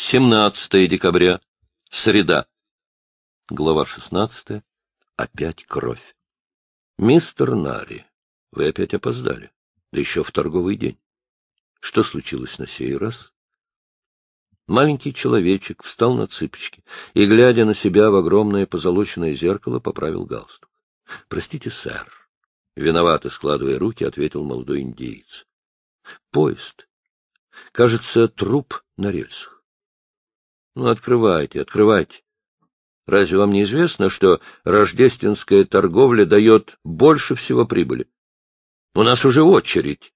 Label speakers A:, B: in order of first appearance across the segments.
A: 17 декабря. Среда. Глава 16. Опять кровь. Мистер Нари, вы опять опоздали. Да еще в торговый день. Что случилось на сей раз? Маленький человечек встал на цыпочки и, глядя на себя в огромное позолоченное зеркало, поправил галстук. — Простите, сэр. Виновато складывая руки, ответил молодой индеец. — Поезд. Кажется, труп на рельсах. — Ну, открывайте, открывайте. Разве вам не известно, что рождественская торговля дает больше всего прибыли? У нас уже очередь.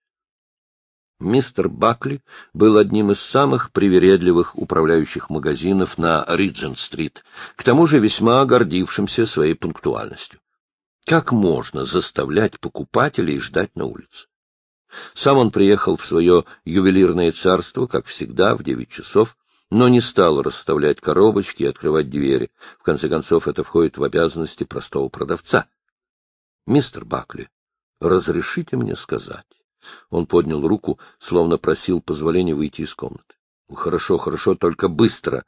A: Мистер Бакли был одним из самых привередливых управляющих магазинов на Риджент-стрит, к тому же весьма гордившимся своей пунктуальностью. Как можно заставлять покупателей ждать на улице? Сам он приехал в свое ювелирное царство, как всегда, в девять часов, но не стал расставлять коробочки и открывать двери. В конце концов, это входит в обязанности простого продавца. — Мистер Бакли, разрешите мне сказать. Он поднял руку, словно просил позволения выйти из комнаты. — Хорошо, хорошо, только быстро.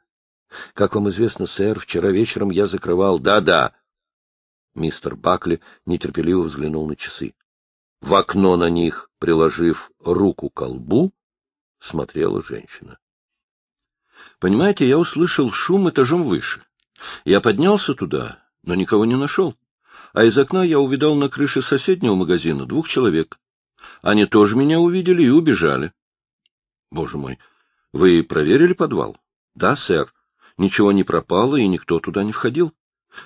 A: Как вам известно, сэр, вчера вечером я закрывал... Да, да. Мистер Бакли нетерпеливо взглянул на часы. В окно на них, приложив руку к колбу, смотрела женщина. Понимаете, я услышал шум этажом выше. Я поднялся туда, но никого не нашел. А из окна я увидал на крыше соседнего магазина двух человек. Они тоже меня увидели и убежали. Боже мой, вы проверили подвал? Да, сэр. Ничего не пропало, и никто туда не входил.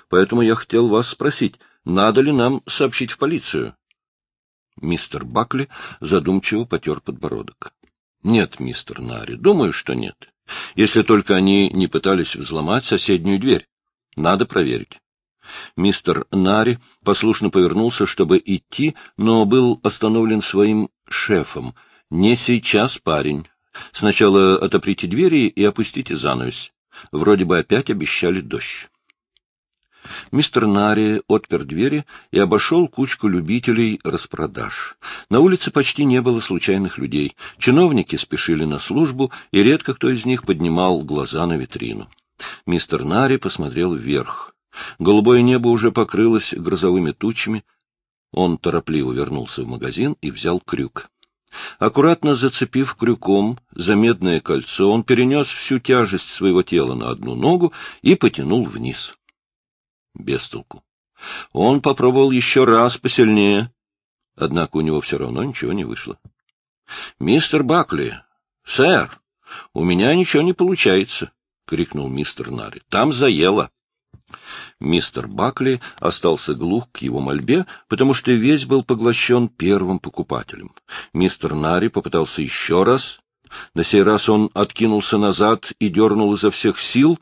A: Поэтому я хотел вас спросить, надо ли нам сообщить в полицию? Мистер Бакли задумчиво потер подбородок. — Нет, мистер Нари, думаю, что нет. Если только они не пытались взломать соседнюю дверь. Надо проверить. Мистер Нари послушно повернулся, чтобы идти, но был остановлен своим шефом. «Не сейчас, парень. Сначала отоприте двери и опустите занавес. Вроде бы опять обещали дождь». Мистер Нари отпер двери и обошел кучку любителей распродаж. На улице почти не было случайных людей. Чиновники спешили на службу, и редко кто из них поднимал глаза на витрину. Мистер Нари посмотрел вверх. Голубое небо уже покрылось грозовыми тучами. Он торопливо вернулся в магазин и взял крюк. Аккуратно зацепив крюком за медное кольцо, он перенес всю тяжесть своего тела на одну ногу и потянул вниз. Без толку. Он попробовал еще раз посильнее, однако у него все равно ничего не вышло. — Мистер Бакли, сэр, у меня ничего не получается, — крикнул мистер Нари. — Там заело. Мистер Бакли остался глух к его мольбе, потому что весь был поглощен первым покупателем. Мистер Нари попытался еще раз. На сей раз он откинулся назад и дернул изо всех сил.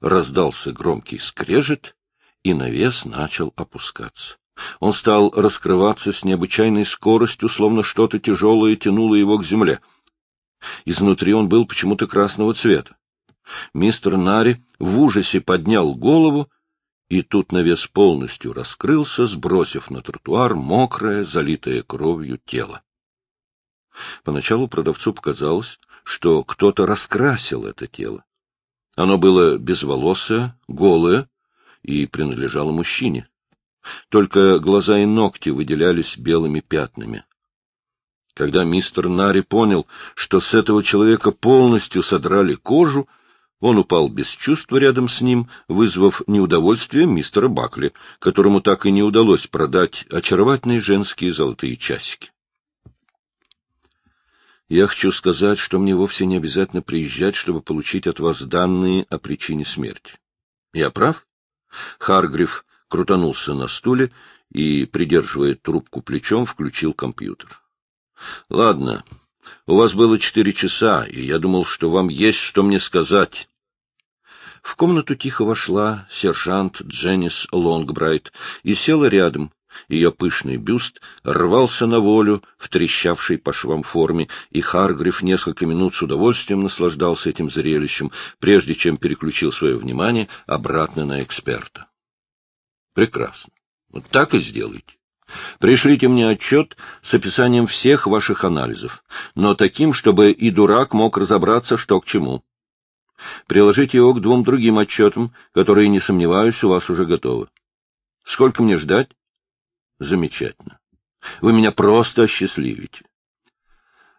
A: Раздался громкий скрежет, и навес начал опускаться. Он стал раскрываться с необычайной скоростью, словно что-то тяжелое тянуло его к земле. Изнутри он был почему-то красного цвета. Мистер Нари в ужасе поднял голову, и тут навес полностью раскрылся, сбросив на тротуар мокрое, залитое кровью тело. Поначалу продавцу показалось, что кто-то раскрасил это тело. Оно было безволосое, голое и принадлежало мужчине. Только глаза и ногти выделялись белыми пятнами. Когда мистер Нари понял, что с этого человека полностью содрали кожу, он упал без чувства рядом с ним, вызвав неудовольствие мистера Бакли, которому так и не удалось продать очаровательные женские золотые часики. Я хочу сказать, что мне вовсе не обязательно приезжать, чтобы получить от вас данные о причине смерти. Я прав? Харгрив крутанулся на стуле и, придерживая трубку плечом, включил компьютер. — Ладно, у вас было четыре часа, и я думал, что вам есть что мне сказать. В комнату тихо вошла сержант Дженнис Лонгбрайт и села рядом. Ее пышный бюст рвался на волю в трещавшей по швам форме, и Харгриф несколько минут с удовольствием наслаждался этим зрелищем, прежде чем переключил свое внимание обратно на эксперта. — Прекрасно. Вот так и сделайте. Пришлите мне отчет с описанием всех ваших анализов, но таким, чтобы и дурак мог разобраться, что к чему. Приложите его к двум другим отчетам, которые, не сомневаюсь, у вас уже готовы. Сколько мне ждать? Замечательно. Вы меня просто осчастливите.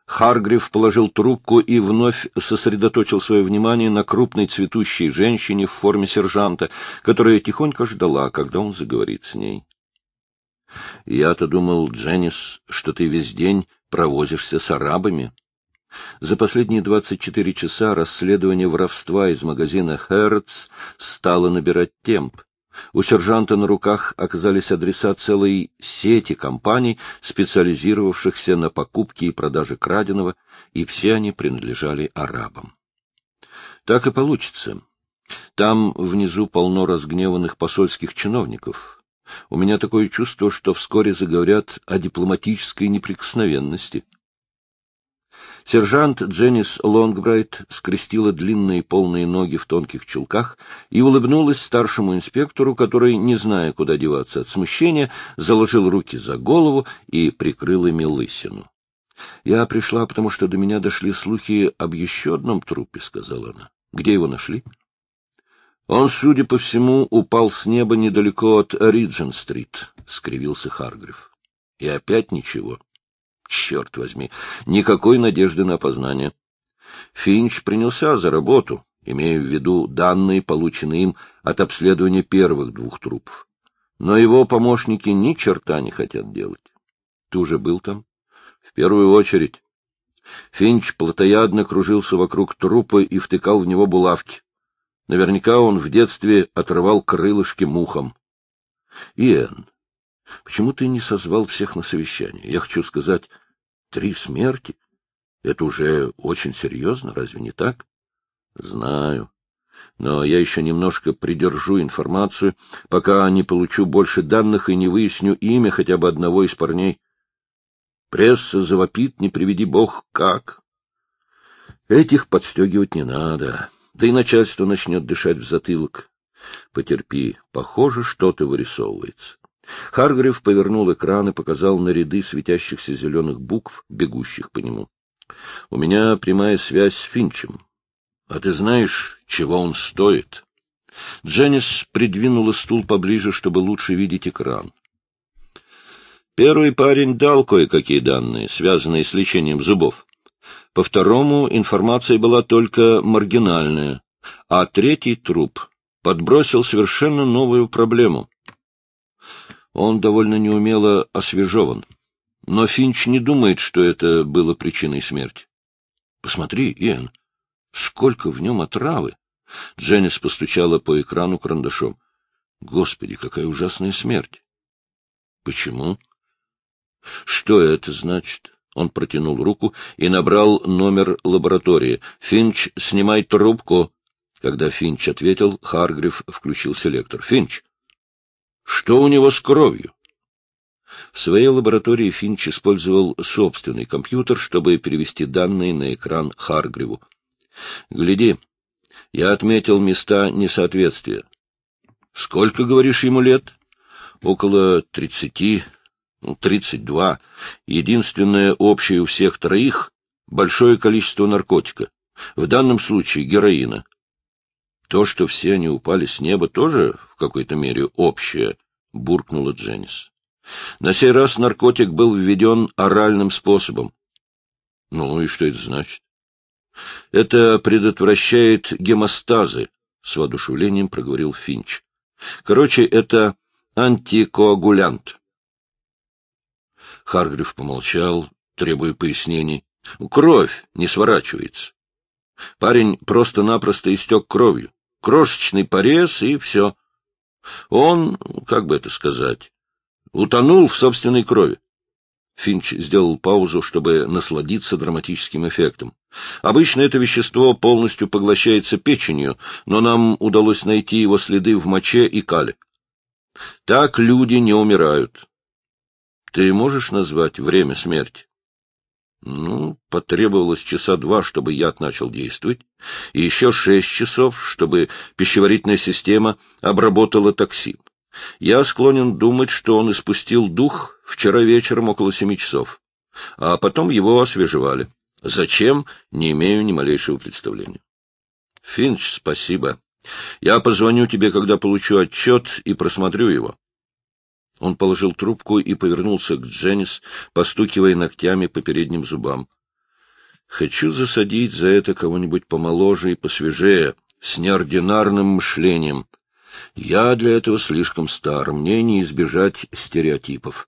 A: Харгрив положил трубку и вновь сосредоточил свое внимание на крупной цветущей женщине в форме сержанта, которая тихонько ждала, когда он заговорит с ней. — Я-то думал, Дженнис, что ты весь день провозишься с арабами. За последние 24 часа расследование воровства из магазина «Хэротс» стало набирать темп. У сержанта на руках оказались адреса целой сети компаний, специализировавшихся на покупке и продаже краденого, и все они принадлежали арабам. Так и получится. Там внизу полно разгневанных посольских чиновников. У меня такое чувство, что вскоре заговорят о дипломатической неприкосновенности. Сержант Дженнис Лонгбрайт скрестила длинные полные ноги в тонких чулках и улыбнулась старшему инспектору, который, не зная, куда деваться от смущения, заложил руки за голову и прикрыл ими лысину. — Я пришла, потому что до меня дошли слухи об еще одном трупе, — сказала она. — Где его нашли? — Он, судя по всему, упал с неба недалеко от Риджин-стрит, — скривился Харгрив. — И опять ничего. — Черт возьми, никакой надежды на опознание. Финч принялся за работу, имея в виду данные, полученные им от обследования первых двух трупов. Но его помощники ни черта не хотят делать. Ты уже был там? В первую очередь. Финч плотоядно кружился вокруг трупа и втыкал в него булавки. Наверняка он в детстве отрывал крылышки мухам. Иэн, Почему ты не созвал всех на совещание? Я хочу сказать, три смерти. Это уже очень серьезно, разве не так? Знаю. Но я еще немножко придержу информацию, пока не получу больше данных и не выясню имя хотя бы одного из парней. Пресса завопит, не приведи бог, как. Этих подстегивать не надо. Да и начальство начнет дышать в затылок. Потерпи, похоже, что-то вырисовывается. Харгрив повернул экран и показал на ряды светящихся зеленых букв, бегущих по нему. — У меня прямая связь с Финчем. А ты знаешь, чего он стоит? Дженнис придвинула стул поближе, чтобы лучше видеть экран. Первый парень дал кое-какие данные, связанные с лечением зубов. По второму информация была только маргинальная, а третий труп подбросил совершенно новую проблему — он довольно неумело освежеван. Но Финч не думает, что это было причиной смерти. Посмотри, Иэн, сколько в нем отравы! Дженнис постучала по экрану карандашом. Господи, какая ужасная смерть! Почему? Что это значит? Он протянул руку и набрал номер лаборатории. «Финч, снимай трубку!» Когда Финч ответил, Харгрив включил селектор. «Финч, что у него с кровью? В своей лаборатории Финч использовал собственный компьютер, чтобы перевести данные на экран Харгриву. «Гляди, я отметил места несоответствия. Сколько, говоришь, ему лет? Около тридцати, ну, тридцать два. Единственное общее у всех троих — большое количество наркотика. В данном случае героина. То, что все они упали с неба, тоже в какой-то мере общее, — буркнула Дженнис. На сей раз наркотик был введен оральным способом. Ну и что это значит? Это предотвращает гемостазы, — с воодушевлением проговорил Финч. Короче, это антикоагулянт. Харгрив помолчал, требуя пояснений. Кровь не сворачивается. Парень просто-напросто истек кровью крошечный порез и все. Он, как бы это сказать, утонул в собственной крови. Финч сделал паузу, чтобы насладиться драматическим эффектом. Обычно это вещество полностью поглощается печенью, но нам удалось найти его следы в моче и кале. Так люди не умирают. Ты можешь назвать время смерти? Ну, потребовалось часа два, чтобы яд начал действовать, и еще шесть часов, чтобы пищеварительная система обработала токсин. Я склонен думать, что он испустил дух вчера вечером около семи часов, а потом его освежевали. Зачем, не имею ни малейшего представления. Финч, спасибо. Я позвоню тебе, когда получу отчет, и просмотрю его. Он положил трубку и повернулся к Дженнис, постукивая ногтями по передним зубам. — Хочу засадить за это кого-нибудь помоложе и посвежее, с неординарным мышлением. Я для этого слишком стар, мне не избежать стереотипов.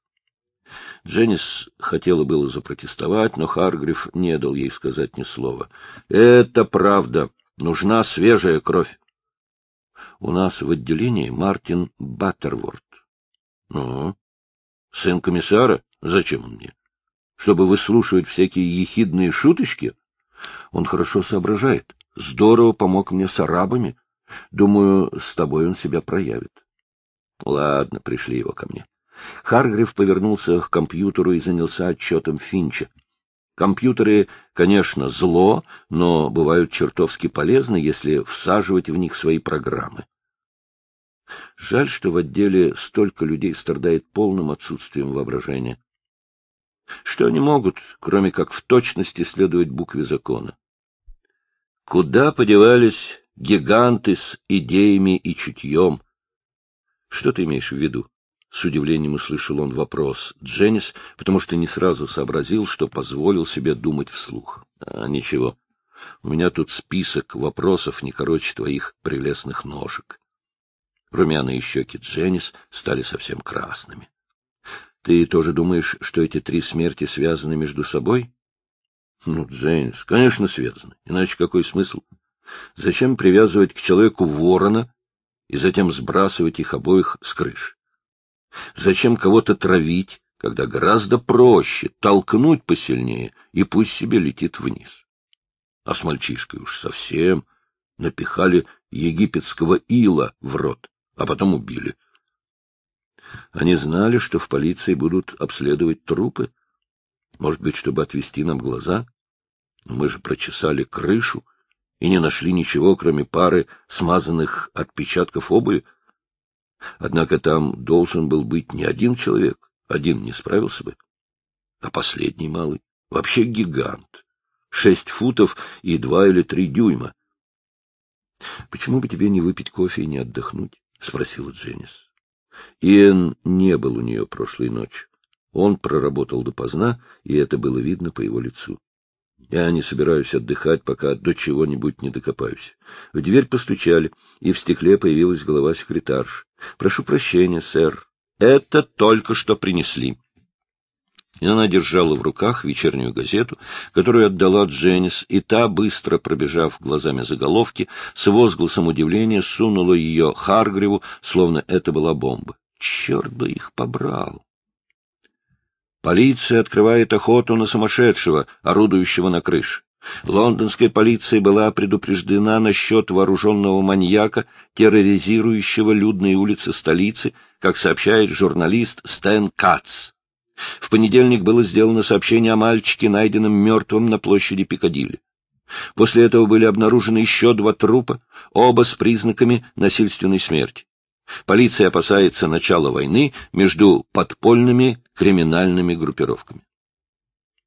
A: Дженнис хотела было запротестовать, но Харгрив не дал ей сказать ни слова. — Это правда. Нужна свежая кровь. У нас в отделении Мартин Баттерворд. Ну, сын комиссара? Зачем он мне? Чтобы выслушивать всякие ехидные шуточки? Он хорошо соображает. Здорово помог мне с арабами. Думаю, с тобой он себя проявит. Ладно, пришли его ко мне. Харгрив повернулся к компьютеру и занялся отчетом Финча. Компьютеры, конечно, зло, но бывают чертовски полезны, если всаживать в них свои программы. Жаль, что в отделе столько людей страдает полным отсутствием воображения. Что они могут, кроме как в точности следовать букве закона? Куда подевались гиганты с идеями и чутьем? Что ты имеешь в виду? С удивлением услышал он вопрос Дженнис, потому что не сразу сообразил, что позволил себе думать вслух. А, ничего. У меня тут список вопросов не короче твоих прелестных ножек. Румяные щеки Дженнис стали совсем красными. — Ты тоже думаешь, что эти три смерти связаны между собой? — Ну, Дженнис, конечно, связаны. Иначе какой смысл? Зачем привязывать к человеку ворона и затем сбрасывать их обоих с крыш? Зачем кого-то травить, когда гораздо проще толкнуть посильнее, и пусть себе летит вниз? А с мальчишкой уж совсем напихали египетского ила в рот а потом убили. Они знали, что в полиции будут обследовать трупы. Может быть, чтобы отвести нам глаза? Мы же прочесали крышу и не нашли ничего, кроме пары смазанных отпечатков обуви. Однако там должен был быть не один человек, один не справился бы, а последний малый, вообще гигант, шесть футов и два или три дюйма. Почему бы тебе не выпить кофе и не отдохнуть? — спросила Дженнис. Иэн не был у нее прошлой ночью. Он проработал допоздна, и это было видно по его лицу. Я не собираюсь отдыхать, пока до чего-нибудь не докопаюсь. В дверь постучали, и в стекле появилась голова секретарши. — Прошу прощения, сэр. Это только что принесли и она держала в руках вечернюю газету, которую отдала Дженнис, и та, быстро пробежав глазами заголовки, с возгласом удивления сунула ее Харгриву, словно это была бомба. Черт бы их побрал! Полиция открывает охоту на сумасшедшего, орудующего на крыше. Лондонская полиция была предупреждена насчет вооруженного маньяка, терроризирующего людные улицы столицы, как сообщает журналист Стэн Катц. В понедельник было сделано сообщение о мальчике, найденном мертвым на площади Пикадилли. После этого были обнаружены еще два трупа, оба с признаками насильственной смерти. Полиция опасается начала войны между подпольными криминальными группировками.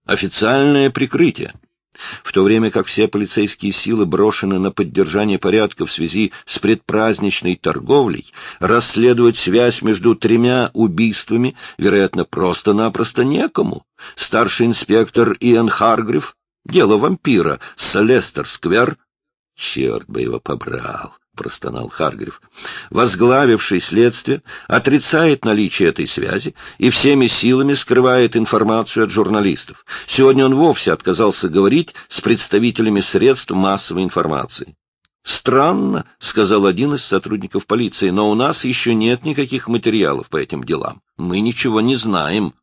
A: Официальное прикрытие. В то время как все полицейские силы брошены на поддержание порядка в связи с предпраздничной торговлей, расследовать связь между тремя убийствами, вероятно, просто-напросто некому. Старший инспектор Иэн Харгрив, дело вампира, Селестер-сквер, черт бы его побрал, — простонал Харгрив, — возглавивший следствие, отрицает наличие этой связи и всеми силами скрывает информацию от журналистов. Сегодня он вовсе отказался говорить с представителями средств массовой информации. «Странно», — сказал один из сотрудников полиции, — «но у нас еще нет никаких материалов по этим делам. Мы ничего не знаем».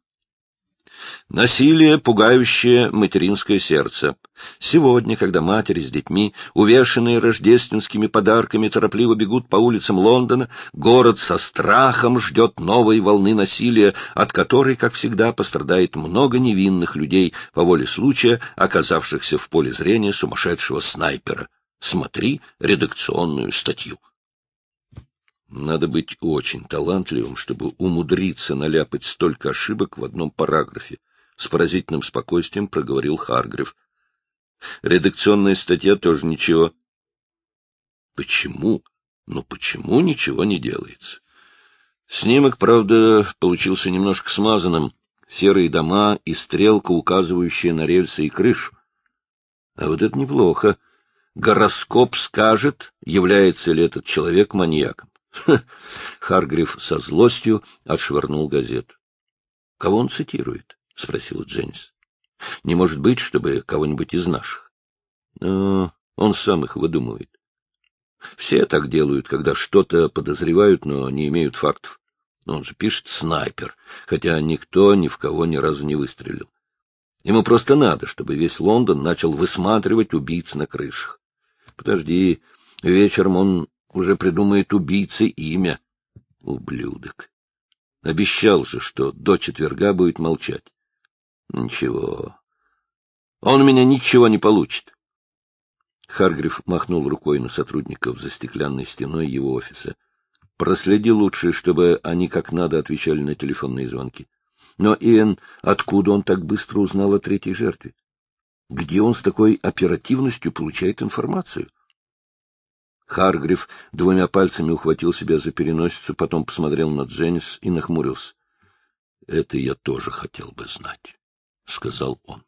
A: Насилие, пугающее материнское сердце. Сегодня, когда матери с детьми, увешанные рождественскими подарками, торопливо бегут по улицам Лондона, город со страхом ждет новой волны насилия, от которой, как всегда, пострадает много невинных людей по воле случая, оказавшихся в поле зрения сумасшедшего снайпера. Смотри редакционную статью. Надо быть очень талантливым, чтобы умудриться наляпать столько ошибок в одном параграфе, с поразительным спокойствием проговорил Харгрив. Редакционная статья тоже ничего. Почему? Ну почему ничего не делается? Снимок, правда, получился немножко смазанным. Серые дома и стрелка, указывающая на рельсы и крышу. А вот это неплохо. Гороскоп скажет, является ли этот человек маньяком. Харгриф со злостью отшвырнул газету. — Кого он цитирует? — спросила Дженнис. — Не может быть, чтобы кого-нибудь из наших. Но он сам их выдумывает. Все так делают, когда что-то подозревают, но не имеют фактов. Он же пишет «снайпер», хотя никто ни в кого ни разу не выстрелил. Ему просто надо, чтобы весь Лондон начал высматривать убийц на крышах. Подожди, вечером он уже придумает убийце имя. Ублюдок. Обещал же, что до четверга будет молчать. Ничего. Он у меня ничего не получит. Харгрив махнул рукой на сотрудников за стеклянной стеной его офиса. Проследи лучше, чтобы они как надо отвечали на телефонные звонки. Но, Иэн, откуда он так быстро узнал о третьей жертве? Где он с такой оперативностью получает информацию? Харгрив двумя пальцами ухватил себя за переносицу, потом посмотрел на Дженнис и нахмурился. — Это я тоже хотел бы знать, — сказал он.